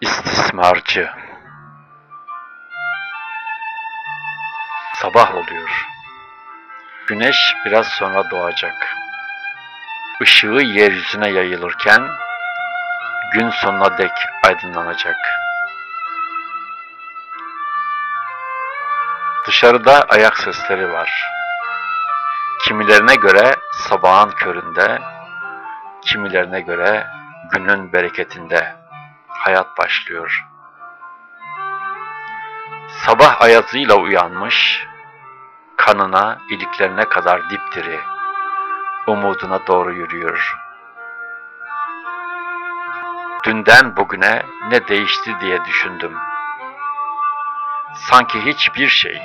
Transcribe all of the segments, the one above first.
İstismarcı Sabah oluyor. Güneş biraz sonra doğacak. Işığı yeryüzüne yayılırken gün sonuna dek aydınlanacak. Dışarıda ayak sesleri var. Kimilerine göre sabahın köründe, kimilerine göre günün bereketinde hayat başlıyor. Sabah ayazıyla uyanmış, kanına, iliklerine kadar dipdiri, umuduna doğru yürüyor. Dünden bugüne ne değişti diye düşündüm. Sanki hiçbir şey,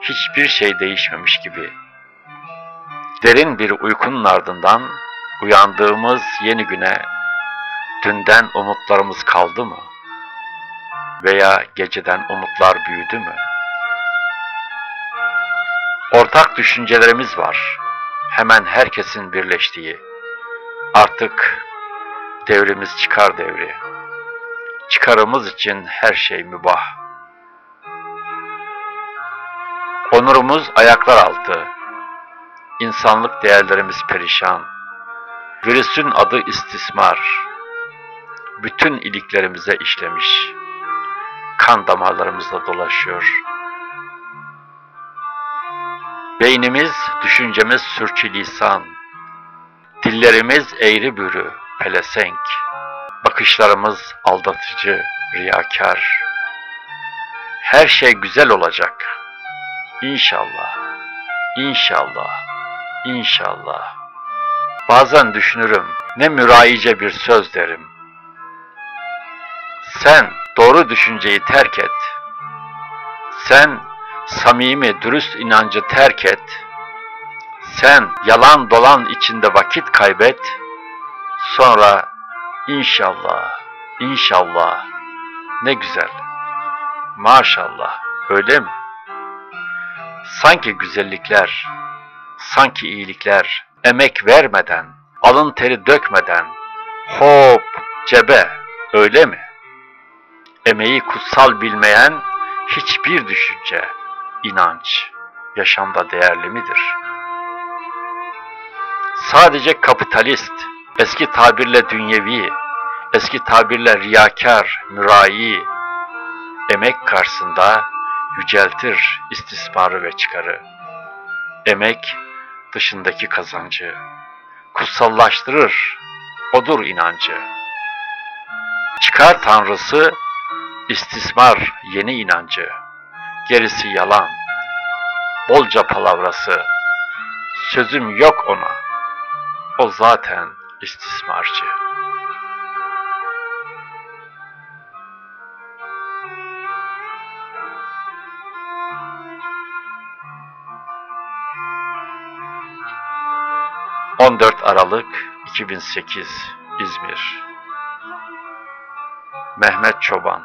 hiçbir şey değişmemiş gibi. Derin bir uykunun ardından uyandığımız yeni güne dünden umutlarımız kaldı mı? Veya geceden umutlar büyüdü mü? Ortak düşüncelerimiz var. Hemen herkesin birleştiği. Artık devrimiz çıkar devri. Çıkarımız için her şey mübah. Onurumuz ayaklar altı. İnsanlık değerlerimiz perişan. Virüsün adı istismar. Bütün iliklerimize işlemiş. Kan damarlarımızda dolaşıyor. Beynimiz, düşüncemiz sürçülisan. Dillerimiz eğri bürü, pelesenk. Bakışlarımız aldatıcı, riyakar. Her şey güzel olacak. İnşallah, inşallah, inşallah. Bazen düşünürüm, ne mürayice bir söz derim. Sen doğru düşünceyi terk et. Sen samimi, dürüst inancı terk et. Sen yalan dolan içinde vakit kaybet. Sonra inşallah, inşallah ne güzel. Maşallah öyle mi? Sanki güzellikler, sanki iyilikler emek vermeden, alın teri dökmeden hop cebe öyle mi? Emeği kutsal bilmeyen hiçbir düşünce, inanç yaşamda değerli midir? Sadece kapitalist, eski tabirle dünyevi, eski tabirle riyakar, mürai, emek karşısında yüceltir istismarı ve çıkarı. Emek dışındaki kazancı, kutsallaştırır, odur inancı. Çıkar tanrısı, istismar yeni inancı, gerisi yalan, bolca palavrası, sözüm yok ona, o zaten istismarcı. ...14 Aralık 2008 İzmir Mehmet Çoban